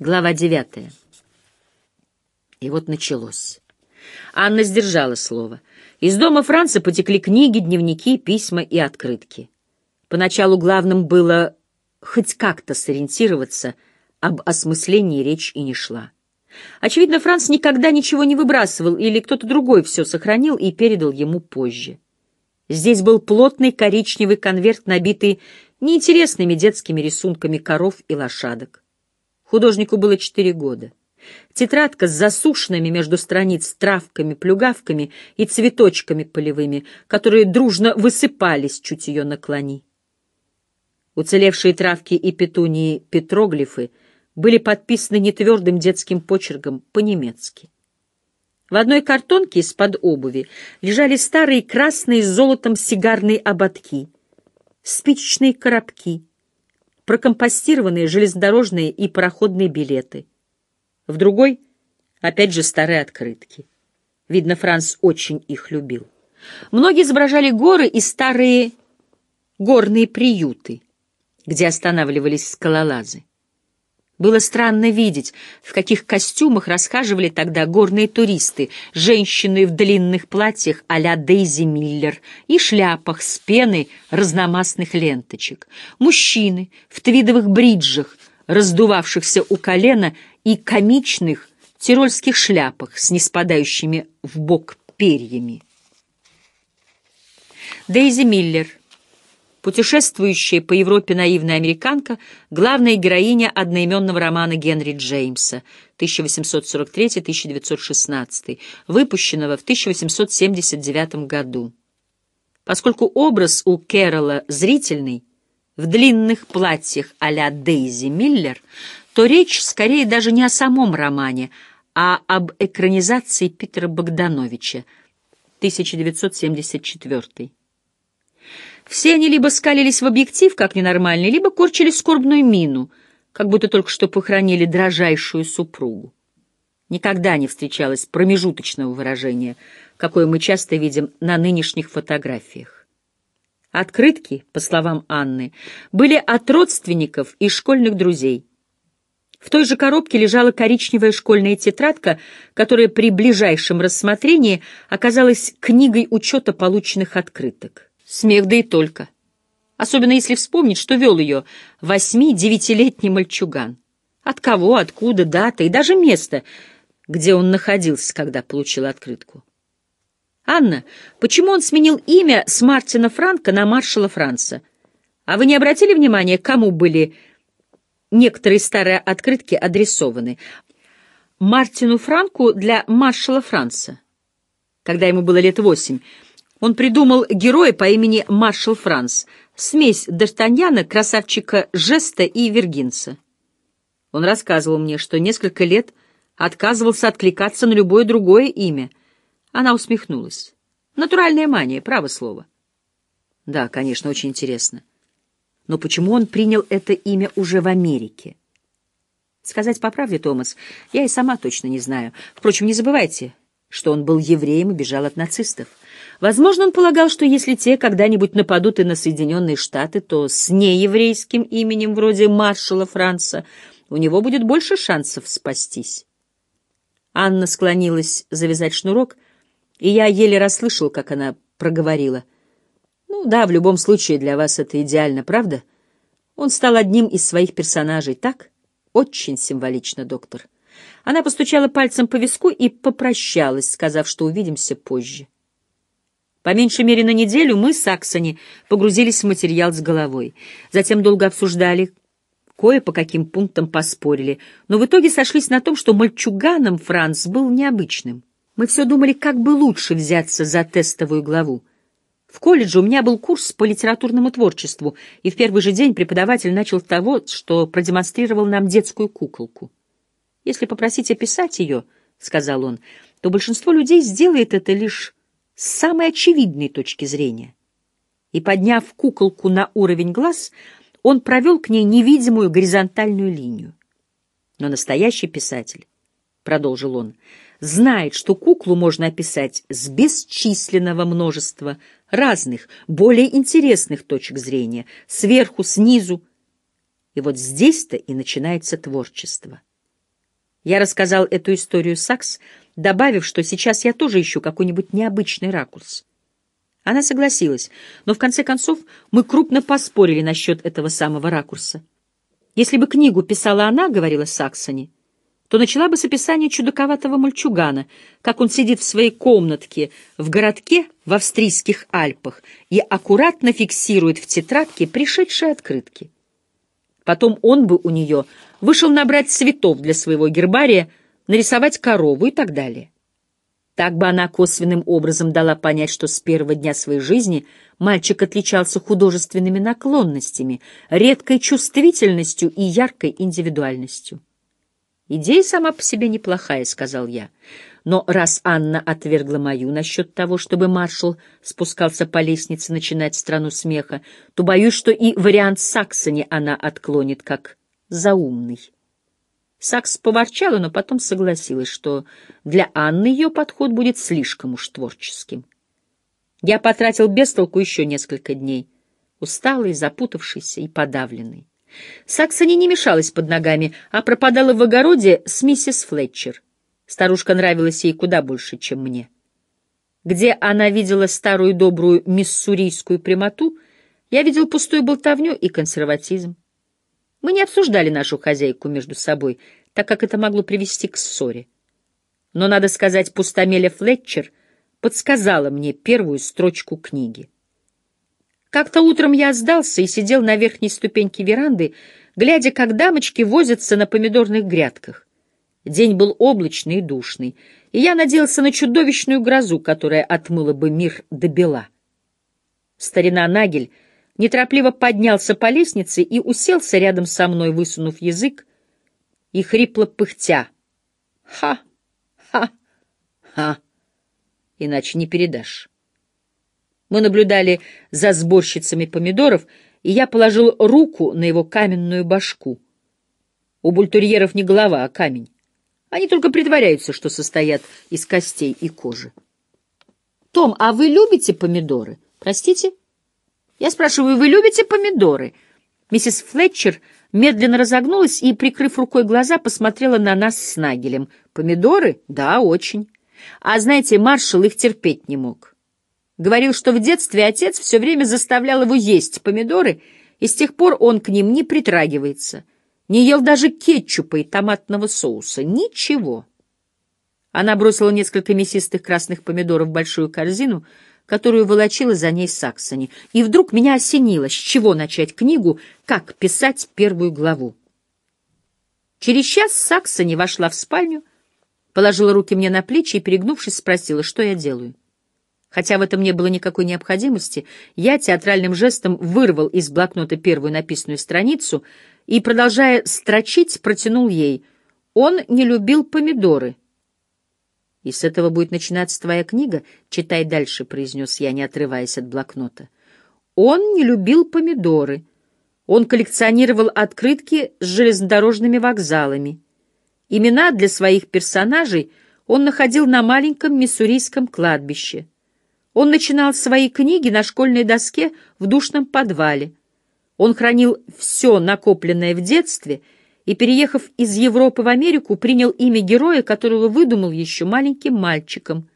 Глава девятая. И вот началось. Анна сдержала слово. Из дома Франца потекли книги, дневники, письма и открытки. Поначалу главным было хоть как-то сориентироваться, об осмыслении речь и не шла. Очевидно, Франц никогда ничего не выбрасывал, или кто-то другой все сохранил и передал ему позже. Здесь был плотный коричневый конверт, набитый неинтересными детскими рисунками коров и лошадок. Художнику было четыре года. Тетрадка с засушенными между страниц травками, плюгавками и цветочками полевыми, которые дружно высыпались, чуть ее наклони. Уцелевшие травки и петунии петроглифы были подписаны нетвердым детским почерком по-немецки. В одной картонке из-под обуви лежали старые красные с золотом сигарные ободки, спичечные коробки, прокомпостированные железнодорожные и пароходные билеты. В другой — опять же старые открытки. Видно, Франц очень их любил. Многие изображали горы и старые горные приюты, где останавливались скалолазы. Было странно видеть, в каких костюмах расхаживали тогда горные туристы, женщины в длинных платьях а-ля Дейзи Миллер и шляпах с пеной разномастных ленточек, мужчины в твидовых бриджах, раздувавшихся у колена, и комичных тирольских шляпах с неспадающими в бок перьями. Дейзи Миллер — Путешествующая по Европе наивная американка, главная героиня одноименного романа Генри Джеймса 1843-1916, выпущенного в 1879 году. Поскольку образ у Кэрола зрительный, в длинных платьях а-ля Дейзи Миллер, то речь скорее даже не о самом романе, а об экранизации Питера Богдановича 1974 все они либо скалились в объектив, как ненормальные, либо корчили скорбную мину, как будто только что похоронили дрожайшую супругу. Никогда не встречалось промежуточного выражения, какое мы часто видим на нынешних фотографиях. Открытки, по словам Анны, были от родственников и школьных друзей. В той же коробке лежала коричневая школьная тетрадка, которая при ближайшем рассмотрении оказалась книгой учета полученных открыток. Смех да и только. Особенно если вспомнить, что вел ее восьми-девятилетний мальчуган. От кого, откуда, дата и даже место, где он находился, когда получил открытку. «Анна, почему он сменил имя с Мартина Франка на маршала Франца? А вы не обратили внимания, кому были некоторые старые открытки адресованы? Мартину Франку для маршала Франца, когда ему было лет восемь, он придумал героя по имени Маршал Франс, смесь Д'Артаньяна, красавчика Жеста и Вергинца. Он рассказывал мне, что несколько лет отказывался откликаться на любое другое имя. Она усмехнулась. Натуральная мания, право слово. Да, конечно, очень интересно. Но почему он принял это имя уже в Америке? Сказать по правде, Томас, я и сама точно не знаю. Впрочем, не забывайте, что он был евреем и бежал от нацистов. Возможно, он полагал, что если те когда-нибудь нападут и на Соединенные Штаты, то с нееврейским именем вроде маршала Франца у него будет больше шансов спастись. Анна склонилась завязать шнурок, и я еле расслышал, как она проговорила. «Ну да, в любом случае для вас это идеально, правда? Он стал одним из своих персонажей, так? Очень символично, доктор». Она постучала пальцем по виску и попрощалась, сказав, что увидимся позже. По меньшей мере на неделю мы, Саксони, погрузились в материал с головой. Затем долго обсуждали, кое по каким пунктам поспорили, но в итоге сошлись на том, что мальчуганом Франц был необычным. Мы все думали, как бы лучше взяться за тестовую главу. В колледже у меня был курс по литературному творчеству, и в первый же день преподаватель начал с того, что продемонстрировал нам детскую куколку. «Если попросить описать ее, — сказал он, — то большинство людей сделает это лишь с самой очевидной точки зрения. И, подняв куколку на уровень глаз, он провел к ней невидимую горизонтальную линию. Но настоящий писатель, — продолжил он, — знает, что куклу можно описать с бесчисленного множества разных, более интересных точек зрения, сверху, снизу. И вот здесь-то и начинается творчество. Я рассказал эту историю Сакс, добавив, что сейчас я тоже ищу какой-нибудь необычный ракурс. Она согласилась, но в конце концов мы крупно поспорили насчет этого самого ракурса. Если бы книгу писала она, — говорила Саксони, — то начала бы с описания чудаковатого мальчугана, как он сидит в своей комнатке в городке в австрийских Альпах и аккуратно фиксирует в тетрадке пришедшие открытки. Потом он бы у нее вышел набрать цветов для своего гербария, нарисовать корову и так далее. Так бы она косвенным образом дала понять, что с первого дня своей жизни мальчик отличался художественными наклонностями, редкой чувствительностью и яркой индивидуальностью. «Идея сама по себе неплохая», — сказал я. «Но раз Анна отвергла мою насчет того, чтобы маршал спускался по лестнице начинать страну смеха, то боюсь, что и вариант Саксони она отклонит как заумный». Сакс поворчала, но потом согласилась, что для Анны ее подход будет слишком уж творческим. Я потратил без толку еще несколько дней, усталый, запутавшийся и подавленный. Саксони не мешалась под ногами, а пропадала в огороде с миссис Флетчер. Старушка нравилась ей куда больше, чем мне. Где она видела старую добрую миссурийскую прямоту, я видел пустую болтовню и консерватизм. Мы не обсуждали нашу хозяйку между собой, так как это могло привести к ссоре. Но, надо сказать, пустомеля Флетчер подсказала мне первую строчку книги. Как-то утром я сдался и сидел на верхней ступеньке веранды, глядя, как дамочки возятся на помидорных грядках. День был облачный и душный, и я надеялся на чудовищную грозу, которая отмыла бы мир до бела. Старина Нагель неторопливо поднялся по лестнице и уселся рядом со мной, высунув язык и хрипло пыхтя. «Ха! Ха! Ха!» Иначе не передашь. Мы наблюдали за сборщицами помидоров, и я положил руку на его каменную башку. У бультерьеров не голова, а камень. Они только притворяются, что состоят из костей и кожи. «Том, а вы любите помидоры?» «Простите?» Я спрашиваю, вы любите помидоры? Миссис Флетчер медленно разогнулась и, прикрыв рукой глаза, посмотрела на нас с Нагелем. Помидоры? Да, очень. А знаете, маршал их терпеть не мог. Говорил, что в детстве отец все время заставлял его есть помидоры, и с тех пор он к ним не притрагивается. Не ел даже кетчупа и томатного соуса. Ничего. Она бросила несколько мясистых красных помидоров в большую корзину — которую волочила за ней Саксони. И вдруг меня осенило, с чего начать книгу «Как писать первую главу». Через час Саксони вошла в спальню, положила руки мне на плечи и, перегнувшись, спросила, что я делаю. Хотя в этом не было никакой необходимости, я театральным жестом вырвал из блокнота первую написанную страницу и, продолжая строчить, протянул ей. Он не любил помидоры. «И с этого будет начинаться твоя книга? Читай дальше», — произнес я, не отрываясь от блокнота. Он не любил помидоры. Он коллекционировал открытки с железнодорожными вокзалами. Имена для своих персонажей он находил на маленьком миссурийском кладбище. Он начинал свои книги на школьной доске в душном подвале. Он хранил все накопленное в детстве — и, переехав из Европы в Америку, принял имя героя, которого выдумал еще маленьким мальчиком.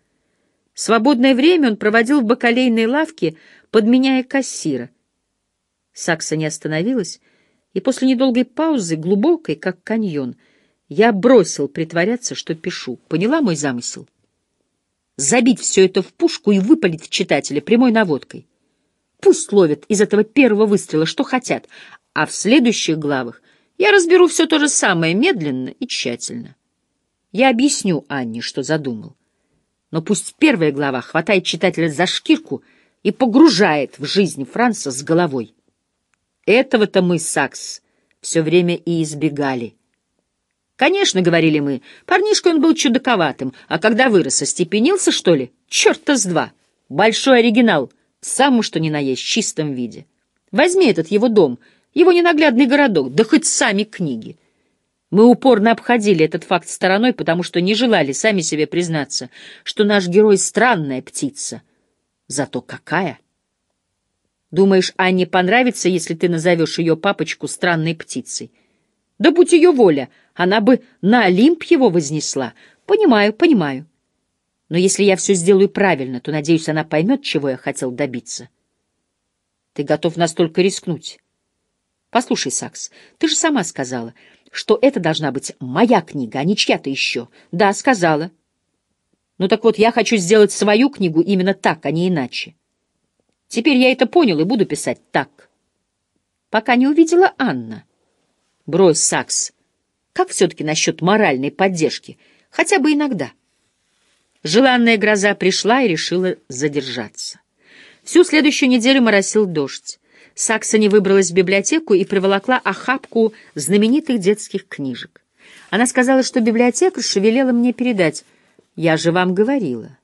Свободное время он проводил в бакалейной лавке, подменяя кассира. Сакса не остановилась, и после недолгой паузы, глубокой, как каньон, я бросил притворяться, что пишу. Поняла мой замысел? Забить все это в пушку и выпалить читателя прямой наводкой. Пусть ловят из этого первого выстрела, что хотят, а в следующих главах я разберу все то же самое медленно и тщательно. Я объясню Анне, что задумал. Но пусть первая глава хватает читателя за шкирку и погружает в жизнь Франца с головой. Этого-то мы, Сакс, все время и избегали. Конечно, — говорили мы, — парнишка он был чудаковатым, а когда вырос, остепенился, что ли? Черт-то с два! Большой оригинал, самому что ни на есть, чистом виде. Возьми этот его дом — его ненаглядный городок, да хоть сами книги. Мы упорно обходили этот факт стороной, потому что не желали сами себе признаться, что наш герой — странная птица. Зато какая! Думаешь, Анне понравится, если ты назовешь ее папочку странной птицей? Да будь ее воля, она бы на Олимп его вознесла. Понимаю, понимаю. Но если я все сделаю правильно, то, надеюсь, она поймет, чего я хотел добиться. Ты готов настолько рискнуть? Послушай, Сакс, ты же сама сказала, что это должна быть моя книга, а не чья-то еще. Да, сказала. Ну так вот, я хочу сделать свою книгу именно так, а не иначе. Теперь я это понял и буду писать так. Пока не увидела Анна. Брось, Сакс. Как все-таки насчет моральной поддержки? Хотя бы иногда. Желанная гроза пришла и решила задержаться. Всю следующую неделю моросил дождь. Саксони выбралась в библиотеку и приволокла охапку знаменитых детских книжек. Она сказала, что библиотекарша велела мне передать. Я же вам говорила.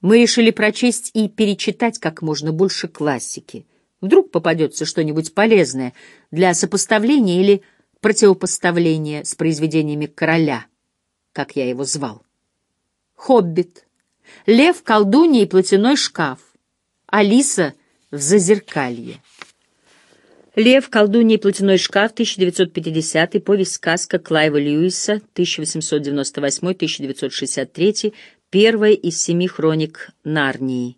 Мы решили прочесть и перечитать как можно больше классики. Вдруг попадется что-нибудь полезное для сопоставления или противопоставления с произведениями короля, как я его звал. «Хоббит», «Лев, колдунья и платяной шкаф», «Алиса в зазеркалье». «Лев, колдунья и платяной шкаф», 1950 повесть сказка Клайва Льюиса, 1898-1963, первая из семи хроник Нарнии.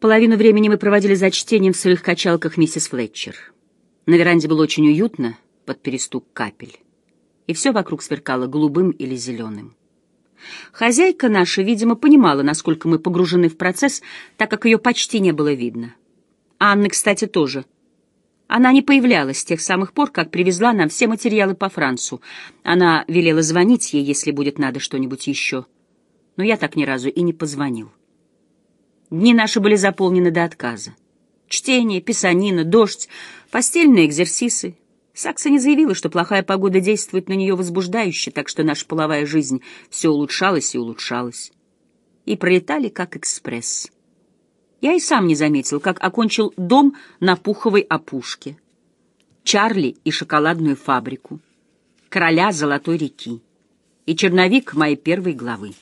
Половину времени мы проводили за чтением в своих качалках миссис Флетчер. На веранде было очень уютно под перестук капель, и все вокруг сверкало голубым или зеленым. Хозяйка наша, видимо, понимала, насколько мы погружены в процесс, так как ее почти не было видно. Анны, кстати, тоже. Она не появлялась с тех самых пор, как привезла нам все материалы по Францу. Она велела звонить ей, если будет надо что-нибудь еще. Но я так ни разу и не позвонил. Дни наши были заполнены до отказа. Чтение, писанина, дождь, постельные экзерсисы. Сакса не заявила, что плохая погода действует на нее возбуждающе, так что наша половая жизнь все улучшалась и улучшалась. И пролетали как экспресс. Я и сам не заметил, как окончил дом на пуховой опушке, Чарли и шоколадную фабрику, короля Золотой реки и черновик моей первой главы.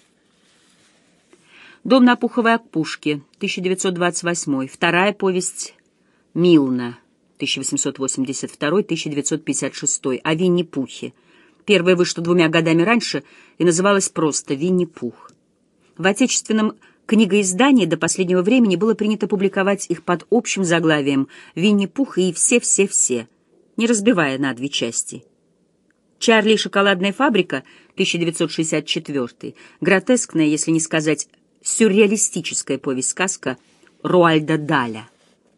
Дом на Пуховой опушке, 1928. Вторая повесть Милна, 1882-1956. О Винни-Пухе. Первая вышла двумя годами раньше и называлась просто «Винни-Пух». В отечественном книгоиздании до последнего времени было принято публиковать их под общим заглавием «Винни-Пух» и «Все-все-все», не разбивая на две части. «Чарли и шоколадная фабрика» 1964, гротескная, если не сказать сюрреалистическая повесть-сказка Руальда Даля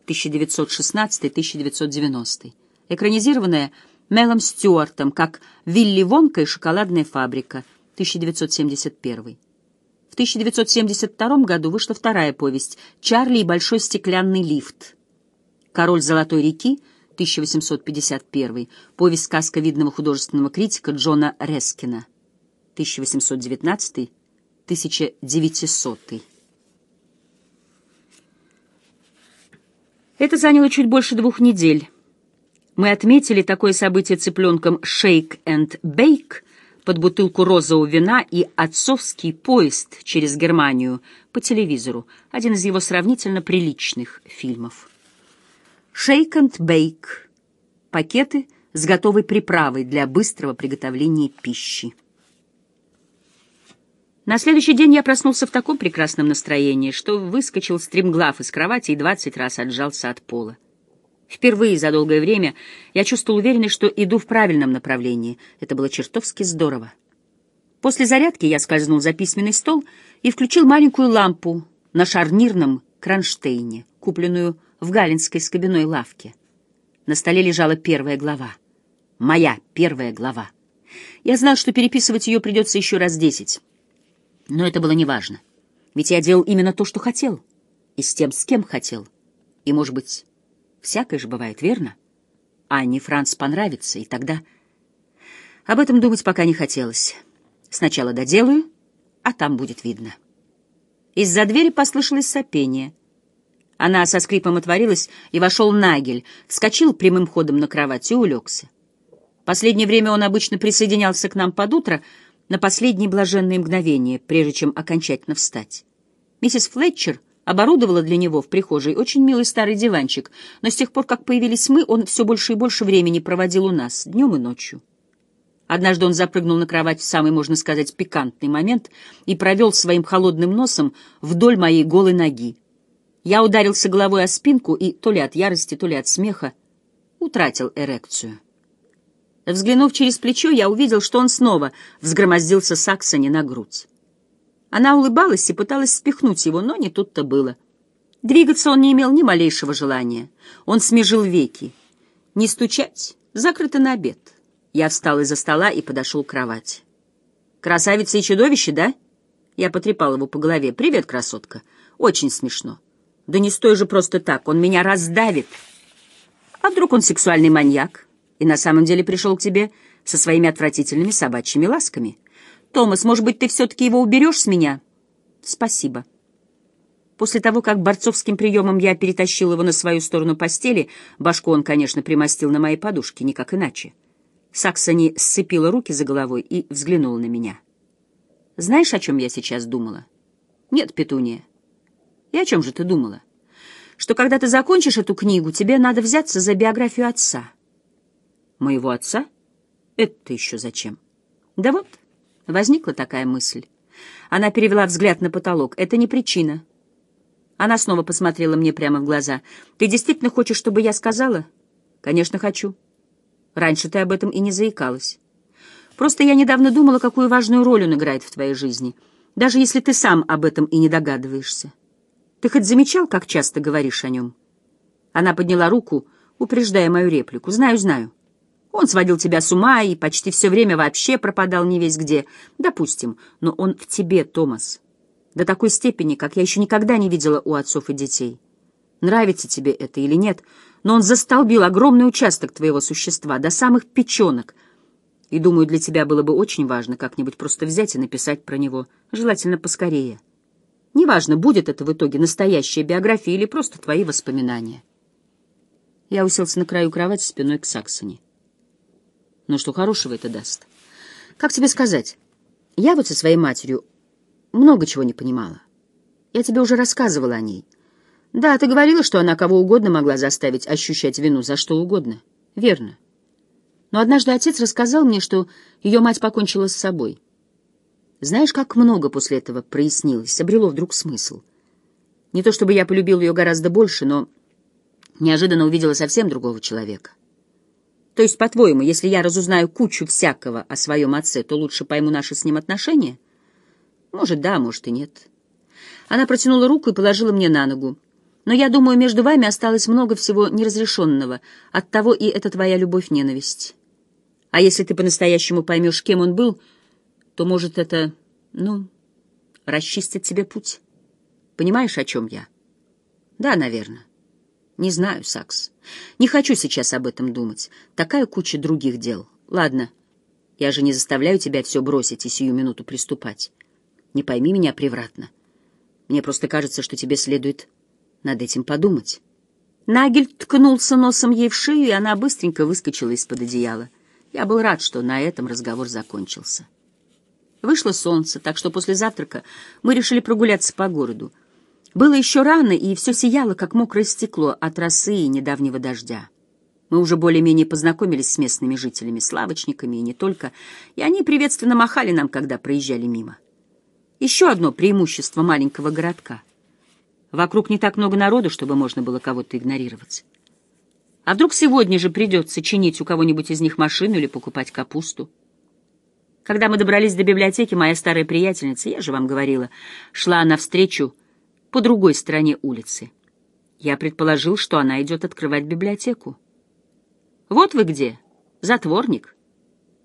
1916-1990, экранизированная Мелом Стюартом как «Вилли Вонка и шоколадная фабрика» 1971. В 1972 году вышла вторая повесть «Чарли и большой стеклянный лифт». «Король Золотой реки» 1851, повесть-сказка видного художественного критика Джона Рескина 1819 Это заняло чуть больше двух недель. Мы отметили такое событие цыпленком «Shake and Bake» под бутылку розового вина и «Отцовский поезд» через Германию по телевизору, один из его сравнительно приличных фильмов. «Shake and Bake» — пакеты с готовой приправой для быстрого приготовления пищи. На следующий день я проснулся в таком прекрасном настроении, что выскочил стремглав из кровати и двадцать раз отжался от пола. Впервые за долгое время я чувствовал уверенность, что иду в правильном направлении. Это было чертовски здорово. После зарядки я скользнул за письменный стол и включил маленькую лампу на шарнирном кронштейне, купленную в галинской скобяной лавке. На столе лежала первая глава. Моя первая глава. Я знал, что переписывать ее придется еще раз десять. Но это было неважно. Ведь я делал именно то, что хотел. И с тем, с кем хотел. И, может быть, всякое же бывает, верно? Анне Франц понравится, и тогда... Об этом думать пока не хотелось. Сначала доделаю, а там будет видно. Из-за двери послышалось сопение. Она со скрипом отворилась, и вошел Нагель, вскочил прямым ходом на кровать и улегся. Последнее время он обычно присоединялся к нам под утро — на последние блаженные мгновения, прежде чем окончательно встать. Миссис Флетчер оборудовала для него в прихожей очень милый старый диванчик, но с тех пор, как появились мы, он все больше и больше времени проводил у нас, днем и ночью. Однажды он запрыгнул на кровать в самый, можно сказать, пикантный момент и провел своим холодным носом вдоль моей голой ноги. Я ударился головой о спинку и, то ли от ярости, то ли от смеха, утратил эрекцию. Взглянув через плечо, я увидел, что он снова взгромоздился Саксоне на грудь. Она улыбалась и пыталась спихнуть его, но не тут-то было. Двигаться он не имел ни малейшего желания. Он смежил веки. Не стучать, закрыто на обед. Я встал из-за стола и подошел к кровати. «Красавица и чудовище, да?» Я потрепал его по голове. «Привет, красотка. Очень смешно. Да не стой же просто так, он меня раздавит. А вдруг он сексуальный маньяк и на самом деле пришел к тебе со своими отвратительными собачьими ласками?» «Томас, может быть, ты все-таки его уберешь с меня?» «Спасибо». После того, как борцовским приемом я перетащил его на свою сторону постели, башку он, конечно, примостил на моей подушке, никак иначе. Саксони сцепила руки за головой и взглянула на меня. «Знаешь, о чем я сейчас думала?» «Нет, Петуния». «И о чем же ты думала?» «Что когда ты закончишь эту книгу, тебе надо взяться за биографию отца». «Моего отца? Это еще зачем?» «Да вот». Возникла такая мысль. Она перевела взгляд на потолок. Это не причина. Она снова посмотрела мне прямо в глаза. «Ты действительно хочешь, чтобы я сказала?» «Конечно, хочу. Раньше ты об этом и не заикалась. Просто я недавно думала, какую важную роль он играет в твоей жизни, даже если ты сам об этом и не догадываешься. Ты хоть замечал, как часто говоришь о нем?» Она подняла руку, упреждая мою реплику. «Знаю, знаю. Он сводил тебя с ума и почти все время вообще пропадал не весь где. Допустим, но он в тебе, Томас. До такой степени, как я еще никогда не видела у отцов и детей. Нравится тебе это или нет, но он застолбил огромный участок твоего существа, до самых печенок. И, думаю, для тебя было бы очень важно как-нибудь просто взять и написать про него, желательно поскорее. Неважно, будет это в итоге настоящая биография или просто твои воспоминания. Я уселся на краю кровати спиной к Саксоне. Но что хорошего это даст? Как тебе сказать? Я вот со своей матерью много чего не понимала. Я тебе уже рассказывала о ней. Да, ты говорила, что она кого угодно могла заставить ощущать вину за что угодно. Верно. Но однажды отец рассказал мне, что ее мать покончила с собой. Знаешь, как много после этого прояснилось, обрело вдруг смысл. Не то чтобы я полюбил ее гораздо больше, но неожиданно увидела совсем другого человека. То есть, по-твоему, если я разузнаю кучу всякого о своем отце, то лучше пойму наши с ним отношения? Может, да, может и нет. Она протянула руку и положила мне на ногу. Но я думаю, между вами осталось много всего неразрешенного. Оттого и это твоя любовь-ненависть. А если ты по-настоящему поймешь, кем он был, то, может, это, ну, расчистит тебе путь. Понимаешь, о чем я? Да, наверное. Не знаю, Сакс. Не хочу сейчас об этом думать. Такая куча других дел. Ладно, я же не заставляю тебя все бросить и сию минуту приступать. Не пойми меня превратно. Мне просто кажется, что тебе следует над этим подумать. Нагель ткнулся носом ей в шею, и она быстренько выскочила из-под одеяла. Я был рад, что на этом разговор закончился. Вышло солнце, так что после завтрака мы решили прогуляться по городу. Было еще рано, и все сияло, как мокрое стекло от росы и недавнего дождя. Мы уже более-менее познакомились с местными жителями, славочниками и не только, и они приветственно махали нам, когда проезжали мимо. Еще одно преимущество маленького городка. Вокруг не так много народу, чтобы можно было кого-то игнорировать. А вдруг сегодня же придется чинить у кого-нибудь из них машину или покупать капусту? Когда мы добрались до библиотеки, моя старая приятельница, я же вам говорила, шла навстречу по другой стороне улицы. Я предположил, что она идет открывать библиотеку. «Вот вы где, затворник.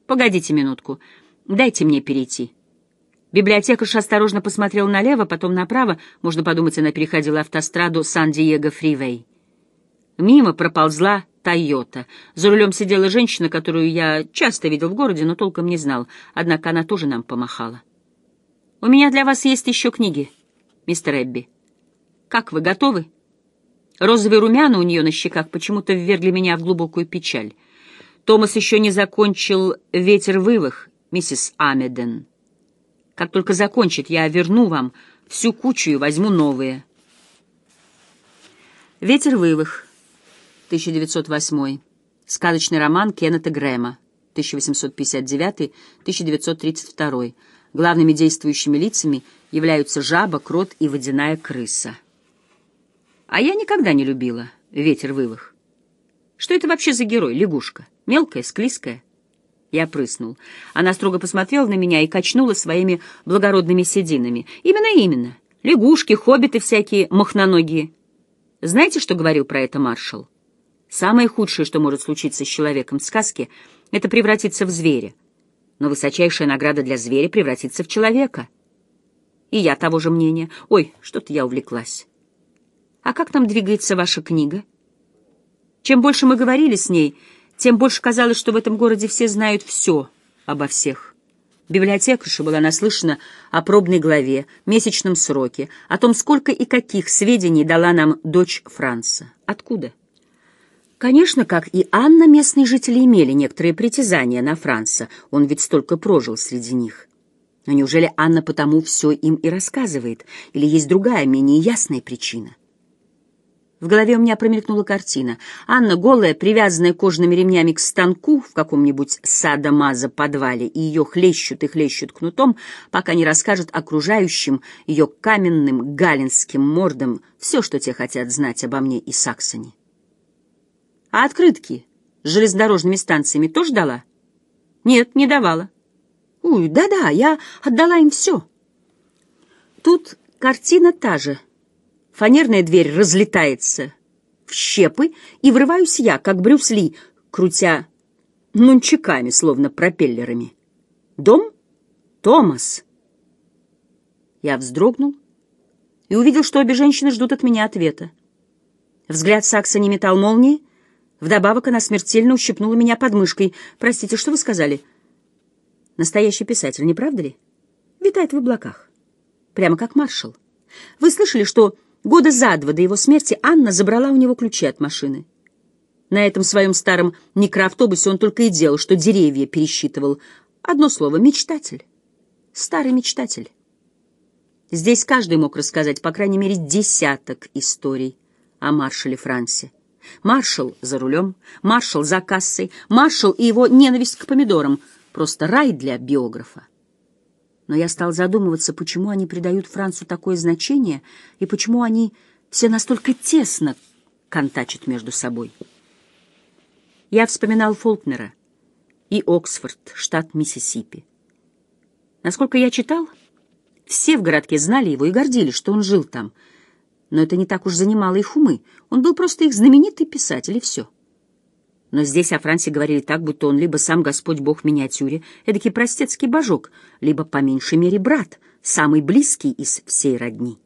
Погодите минутку, дайте мне перейти». Библиотекарша осторожно посмотрела налево, потом направо, можно подумать, она переходила автостраду Сан-Диего-Фривей. Мимо проползла «Тойота». За рулем сидела женщина, которую я часто видел в городе, но толком не знал, однако она тоже нам помахала. «У меня для вас есть еще книги, мистер Эбби». Как вы, готовы?» Розовые румяна у нее на щеках почему-то ввергли меня в глубокую печаль. Томас еще не закончил «Ветер вывах», миссис Амеден. Как только закончит, я верну вам всю кучу и возьму новые. Ветер вывых, 1908. Сказочный роман Кеннета Грэма, 1859-1932. Главными действующими лицами являются жаба, крот и водяная крыса. А я никогда не любила ветер вывых. Что это вообще за герой, лягушка? Мелкая, склизкая? Я прыснул. Она строго посмотрела на меня и качнула своими благородными сединами. Именно, именно. Лягушки, хоббиты всякие махноногие. Знаете, что говорил про это маршал? Самое худшее, что может случиться с человеком в сказке, это превратиться в зверя. Но высочайшая награда для зверя — превратиться в человека. И я того же мнения. Ой, что-то я увлеклась. А как там двигается ваша книга? Чем больше мы говорили с ней, тем больше казалось, что в этом городе все знают все обо всех. Библиотекарша была наслышана о пробной главе, месячном сроке, о том, сколько и каких сведений дала нам дочь Франца. Откуда? Конечно, как и Анна, местные жители имели некоторые притязания на Франца, он ведь столько прожил среди них. Но неужели Анна потому все им и рассказывает, или есть другая, менее ясная причина? В голове у меня промелькнула картина. Анна, голая, привязанная кожаными ремнями к станку в каком-нибудь садомаза подвале, и ее хлещут и хлещут кнутом, пока не расскажет окружающим ее каменным галинским мордам все, что те хотят знать обо мне и Саксоне. А открытки с железнодорожными станциями тоже дала? Нет, не давала. Уй, да-да, я отдала им все. Тут картина та же — Фанерная дверь разлетается в щепы, и врываюсь я, как Брюс Ли, крутя нунчиками, словно пропеллерами. «Дом? Томас!» Я вздрогнул и увидел, что обе женщины ждут от меня ответа. Взгляд Сакса не метал молнии, вдобавок она смертельно ущипнула меня подмышкой. «Простите, что вы сказали?» «Настоящий писатель, не правда ли?» «Витает в облаках, прямо как маршал. Вы слышали, что Года за два до его смерти Анна забрала у него ключи от машины. На этом своем старом микроавтобусе он только и делал, что деревья пересчитывал. Одно слово — мечтатель. Старый мечтатель. Здесь каждый мог рассказать, по крайней мере, десяток историй о маршале Франсе. Маршал за рулем, маршал за кассой, маршал и его ненависть к помидорам. Просто рай для биографа но я стал задумываться, почему они придают Францу такое значение и почему они все настолько тесно контачат между собой. Я вспоминал Фолкнера и Оксфорд, штат Миссисипи. Насколько я читал, все в городке знали его и гордились, что он жил там, но это не так уж занимало их умы, он был просто их знаменитый писатель, и все. Но здесь о Франции говорили так, будто он либо сам Господь Бог в миниатюре, эдакий простецкий божок, либо, по меньшей мере, брат, самый близкий из всей родни.